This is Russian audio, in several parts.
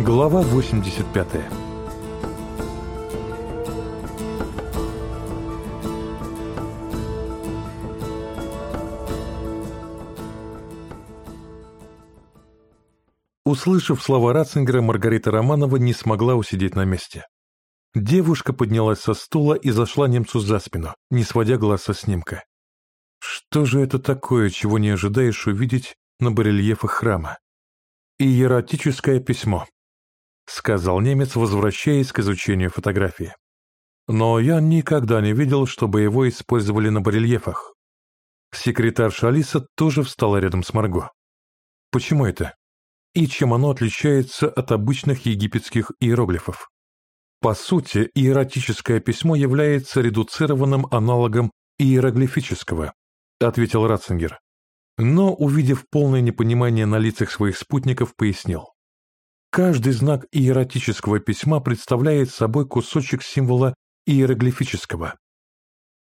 Глава 85 Услышав слова Ратцингера, Маргарита Романова не смогла усидеть на месте. Девушка поднялась со стула и зашла немцу за спину, не сводя глаз со снимка. Что же это такое, чего не ожидаешь увидеть на барельефах храма? «Иератическое письмо», — сказал немец, возвращаясь к изучению фотографии. «Но я никогда не видел, чтобы его использовали на барельефах». Секретарша Алиса тоже встала рядом с Марго. «Почему это? И чем оно отличается от обычных египетских иероглифов?» По сути, иератическое письмо является редуцированным аналогом иероглифического, ответил Ратцингер но, увидев полное непонимание на лицах своих спутников, пояснил. Каждый знак иеротического письма представляет собой кусочек символа иероглифического.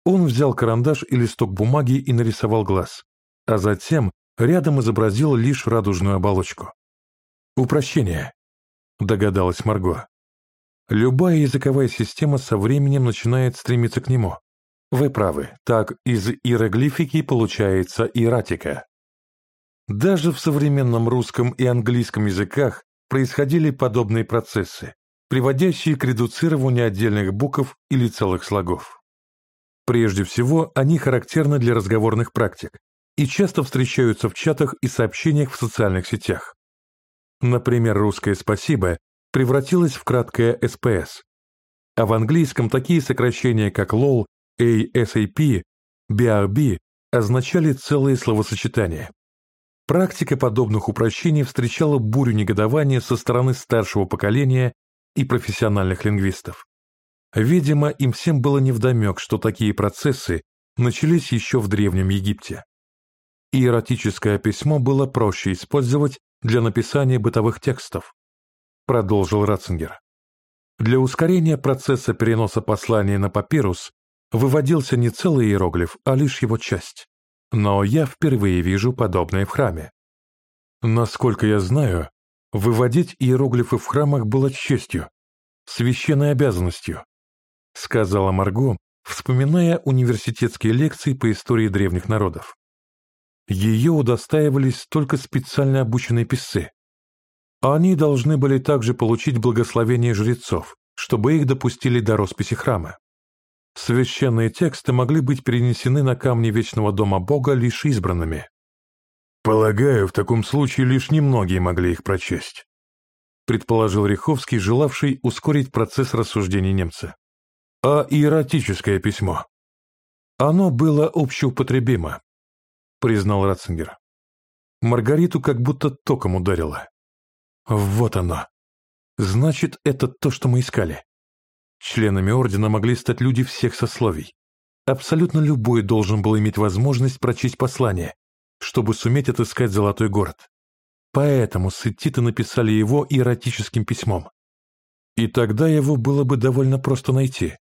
Он взял карандаш и листок бумаги и нарисовал глаз, а затем рядом изобразил лишь радужную оболочку. «Упрощение», — догадалась Марго. «Любая языковая система со временем начинает стремиться к нему, вы правы, так из иероглифики получается иератика. Даже в современном русском и английском языках происходили подобные процессы, приводящие к редуцированию отдельных букв или целых слогов. Прежде всего, они характерны для разговорных практик и часто встречаются в чатах и сообщениях в социальных сетях. Например, русское «спасибо» превратилось в краткое «СПС», а в английском такие сокращения, как LOL ASAP, BRB означали целые словосочетания. Практика подобных упрощений встречала бурю негодования со стороны старшего поколения и профессиональных лингвистов. Видимо, им всем было невдомек, что такие процессы начались еще в Древнем Египте. Иеротическое письмо было проще использовать для написания бытовых текстов, продолжил Ратцингер. Для ускорения процесса переноса послания на папирус выводился не целый иероглиф, а лишь его часть. Но я впервые вижу подобное в храме. Насколько я знаю, выводить иероглифы в храмах было честью, священной обязанностью, сказала Марго, вспоминая университетские лекции по истории древних народов. Ее удостаивались только специально обученные писцы. Они должны были также получить благословение жрецов, чтобы их допустили до росписи храма. Священные тексты могли быть перенесены на камни Вечного Дома Бога лишь избранными. Полагаю, в таком случае лишь немногие могли их прочесть, предположил Риховский, желавший ускорить процесс рассуждений немца. А иеротическое письмо? Оно было общеупотребимо, признал Ратцингер. Маргариту как будто током ударило. Вот оно. Значит, это то, что мы искали. Членами ордена могли стать люди всех сословий. Абсолютно любой должен был иметь возможность прочесть послание, чтобы суметь отыскать Золотой город. Поэтому сеттиты написали его иеротическим письмом. И тогда его было бы довольно просто найти,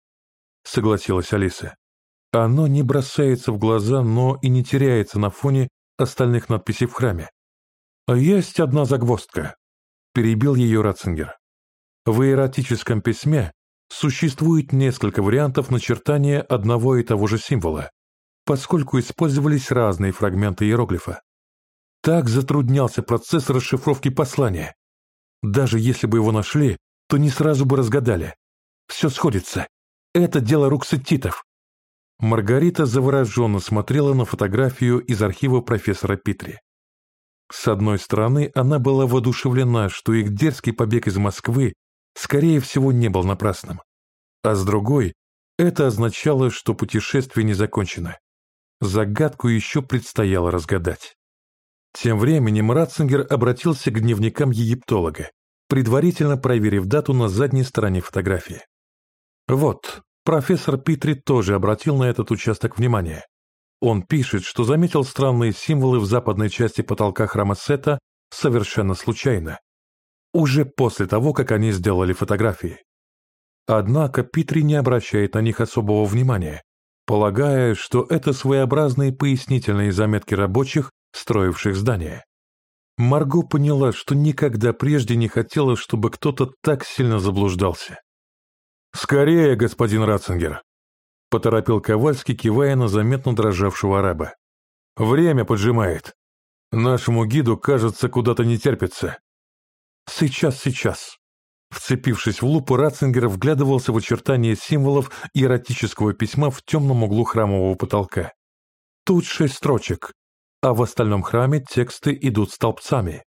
согласилась Алиса. Оно не бросается в глаза, но и не теряется на фоне остальных надписей в храме. «Есть одна загвоздка», — перебил ее Ратцингер. В иеротическом письме Существует несколько вариантов начертания одного и того же символа, поскольку использовались разные фрагменты иероглифа. Так затруднялся процесс расшифровки послания. Даже если бы его нашли, то не сразу бы разгадали. Все сходится. Это дело рук сеттитов. Маргарита завороженно смотрела на фотографию из архива профессора Питри. С одной стороны, она была воодушевлена, что их дерзкий побег из Москвы скорее всего, не был напрасным. А с другой, это означало, что путешествие не закончено. Загадку еще предстояло разгадать. Тем временем Ратцингер обратился к дневникам египтолога, предварительно проверив дату на задней стороне фотографии. Вот, профессор Питри тоже обратил на этот участок внимания. Он пишет, что заметил странные символы в западной части потолка храма Сета совершенно случайно, уже после того, как они сделали фотографии. Однако Питри не обращает на них особого внимания, полагая, что это своеобразные пояснительные заметки рабочих, строивших здание. Марго поняла, что никогда прежде не хотела, чтобы кто-то так сильно заблуждался. «Скорее, господин Ратцингер!» — поторопил Ковальский, кивая на заметно дрожавшего араба. «Время поджимает. Нашему гиду, кажется, куда-то не терпится». «Сейчас, сейчас!» Вцепившись в лупу, Ратцингер вглядывался в очертания символов эротического письма в темном углу храмового потолка. Тут шесть строчек, а в остальном храме тексты идут столбцами.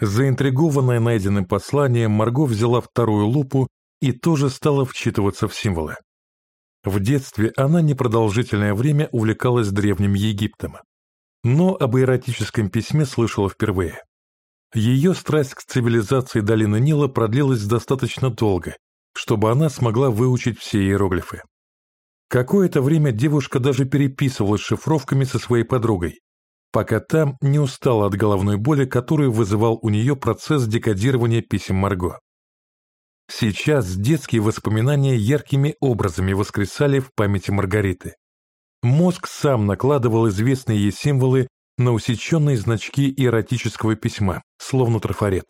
Заинтригованная найденным посланием, Марго взяла вторую лупу и тоже стала вчитываться в символы. В детстве она непродолжительное время увлекалась Древним Египтом, но об эротическом письме слышала впервые. Ее страсть к цивилизации долины Нила продлилась достаточно долго, чтобы она смогла выучить все иероглифы. Какое-то время девушка даже переписывалась шифровками со своей подругой, пока там не устала от головной боли, которую вызывал у нее процесс декодирования писем Марго. Сейчас детские воспоминания яркими образами воскресали в памяти Маргариты. Мозг сам накладывал известные ей символы на усеченные значки эротического письма, словно трафарет.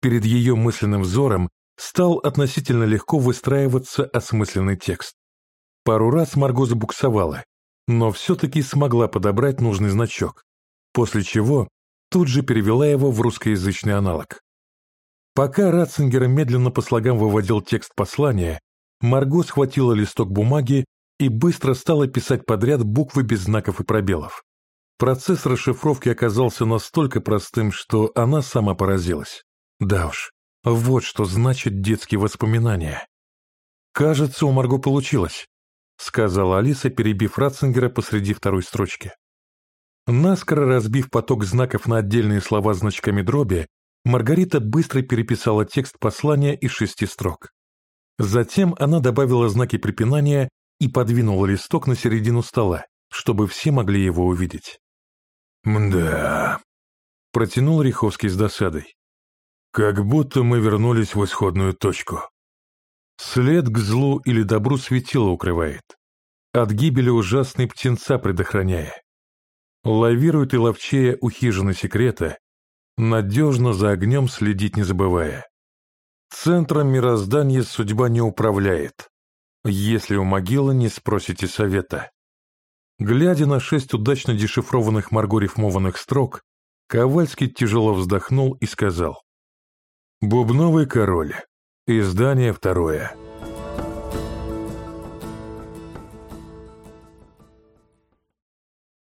Перед ее мысленным взором стал относительно легко выстраиваться осмысленный текст. Пару раз Марго забуксовала, но все-таки смогла подобрать нужный значок, после чего тут же перевела его в русскоязычный аналог. Пока Ратцингер медленно по слогам выводил текст послания, Марго схватила листок бумаги и быстро стала писать подряд буквы без знаков и пробелов. Процесс расшифровки оказался настолько простым, что она сама поразилась. Да уж, вот что значит детские воспоминания. «Кажется, у Марго получилось», — сказала Алиса, перебив Ратцингера посреди второй строчки. Наскоро разбив поток знаков на отдельные слова значками дроби, Маргарита быстро переписала текст послания из шести строк. Затем она добавила знаки препинания и подвинула листок на середину стола, чтобы все могли его увидеть. «Мда...» — протянул Риховский с досадой. «Как будто мы вернулись в исходную точку. След к злу или добру светило укрывает, от гибели ужасной птенца предохраняя. Лавирует и ловчея у хижины секрета, надежно за огнем следить не забывая. Центром мироздания судьба не управляет, если у могилы не спросите совета. Глядя на шесть удачно дешифрованных Марго рифмованных строк, Ковальский тяжело вздохнул и сказал «Бубновый король. Издание второе».